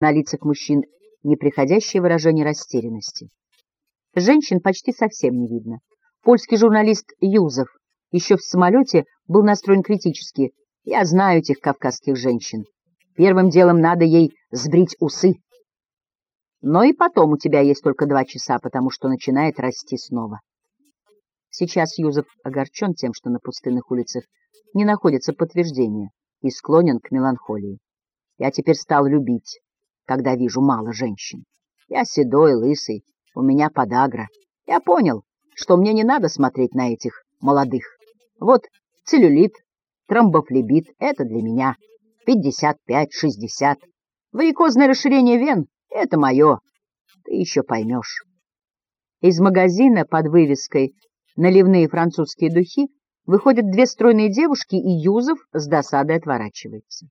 На лицах мужчин неприходящее выражение растерянности. Женщин почти совсем не видно. Польский журналист Юзов еще в самолете был настроен критически. «Я знаю этих кавказских женщин. Первым делом надо ей сбрить усы. Но и потом у тебя есть только два часа, потому что начинает расти снова». Сейчас Юзов огорчен тем, что на пустынных улицах не находится подтверждения и склонен к меланхолии. Я теперь стал любить, когда вижу мало женщин. Я седой, лысый, у меня подагра. Я понял, что мне не надо смотреть на этих молодых. Вот целлюлит, тромбофлебит — это для меня. 55-60. Варикозное расширение вен — это мое. Ты еще поймешь. Из магазина под вывеской «Наливные французские духи» выходят две стройные девушки, и Юзов с досадой отворачивается.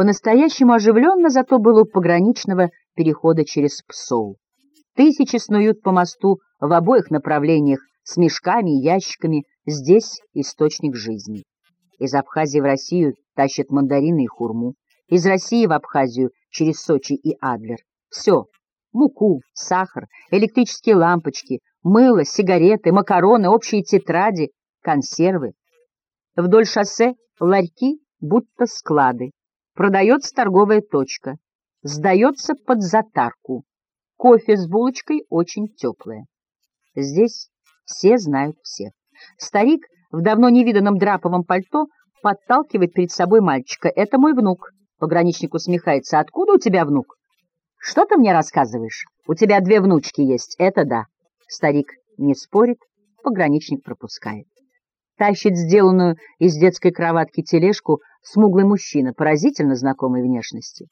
По-настоящему оживленно зато было у пограничного перехода через Псоу. Тысячи снуют по мосту в обоих направлениях с мешками и ящиками. Здесь источник жизни. Из Абхазии в Россию тащат мандарины и хурму. Из России в Абхазию через Сочи и Адлер. Все. Муку, сахар, электрические лампочки, мыло, сигареты, макароны, общие тетради, консервы. Вдоль шоссе ларьки, будто склады. Продается торговая точка. Сдается под затарку. Кофе с булочкой очень теплое. Здесь все знают всех. Старик в давно невиданном драповом пальто подталкивает перед собой мальчика. «Это мой внук». Пограничник усмехается. «Откуда у тебя внук?» «Что ты мне рассказываешь? У тебя две внучки есть. Это да». Старик не спорит, пограничник пропускает. Тащит сделанную из детской кроватки тележку смуглый мужчина, поразительно знакомой внешности.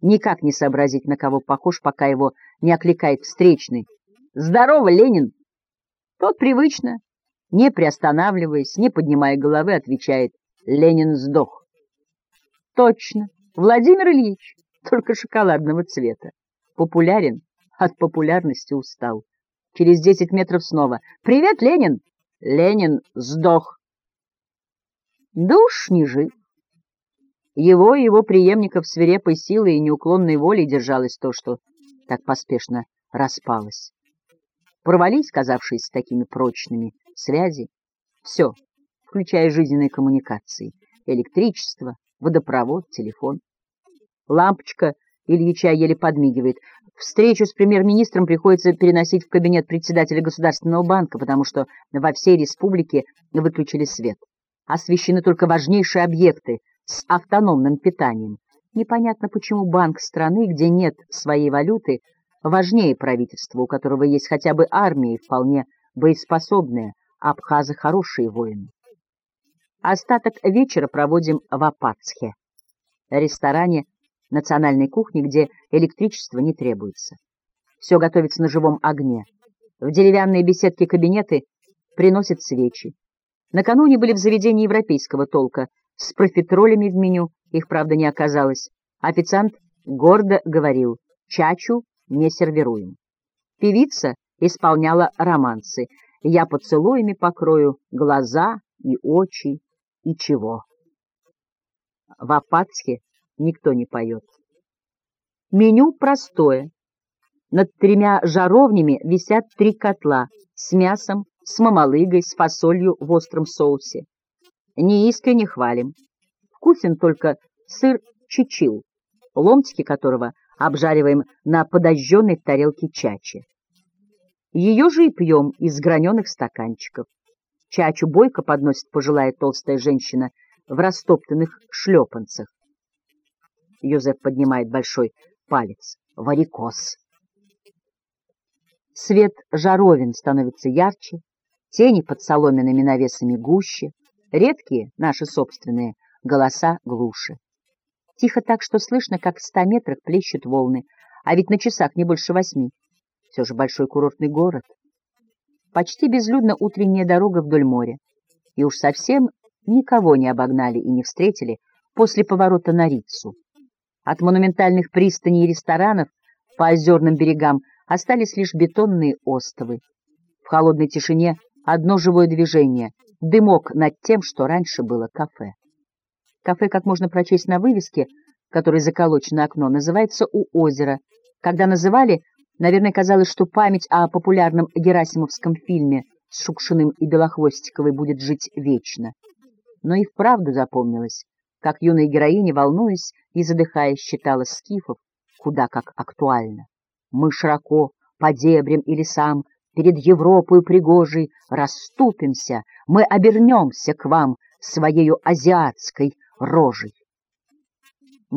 Никак не сообразить, на кого похож, пока его не окликает встречный. «Здорово, Ленин!» Тот привычно, не приостанавливаясь, не поднимая головы, отвечает «Ленин сдох». Точно, Владимир Ильич, только шоколадного цвета. Популярен, от популярности устал. Через десять метров снова «Привет, Ленин!» Ленин сдох. Душ не жив. Его и его преемников свирепой силой и неуклонной волей держалось то, что так поспешно распалось. Порвались, казавшиеся такими прочными, связи. Все, включая жизненные коммуникации, электричество, водопровод, телефон. Лампочка Ильича еле подмигивает. Встречу с премьер-министром приходится переносить в кабинет председателя Государственного банка, потому что во всей республике выключили свет. Освещены только важнейшие объекты с автономным питанием. Непонятно, почему банк страны, где нет своей валюты, важнее правительства, у которого есть хотя бы армия вполне боеспособная, абхазы хорошие воины. Остаток вечера проводим в Апацхе, ресторане национальной кухни, где электричество не требуется. Все готовится на живом огне. В деревянные беседки-кабинеты приносят свечи. Накануне были в заведении европейского толка с профитролями в меню, их, правда, не оказалось. Официант гордо говорил «чачу не сервируем». Певица исполняла романсы «Я поцелуями покрою глаза и очи и чего». В Апатске никто не поет. Меню простое. Над тремя жаровнями висят три котла с мясом, с мамалыгой, с фасолью в остром соусе. Неискренне хвалим. Вкусен только сыр чечил, ломтики которого обжариваем на подожженной тарелке чачи. Ее же и пьем из граненых стаканчиков. Чачу бойко подносит пожилая толстая женщина в растоптанных шлепанцах. Юзеф поднимает большой палец. Варикоз. Свет жаровин становится ярче, тени под соломенными навесами гуще, редкие, наши собственные, голоса глуше. Тихо так, что слышно, как в ста метрах плещут волны, а ведь на часах не больше восьми. Все же большой курортный город. Почти безлюдна утренняя дорога вдоль моря. И уж совсем никого не обогнали и не встретили после поворота на Рицу. От монументальных пристаней и ресторанов по озерным берегам остались лишь бетонные остовы. В холодной тишине одно живое движение — дымок над тем, что раньше было кафе. Кафе, как можно прочесть на вывеске, который заколочен на окно, называется «У озера». Когда называли, наверное, казалось, что память о популярном герасимовском фильме с Шукшиным и Белохвостиковой будет жить вечно. Но и вправду запомнилось, как юная героиня, волнуясь и задыхаясь, считала скифов куда как актуально. Мы широко по дебрям и лесам перед Европою пригожей расступимся, мы обернемся к вам своею азиатской рожей.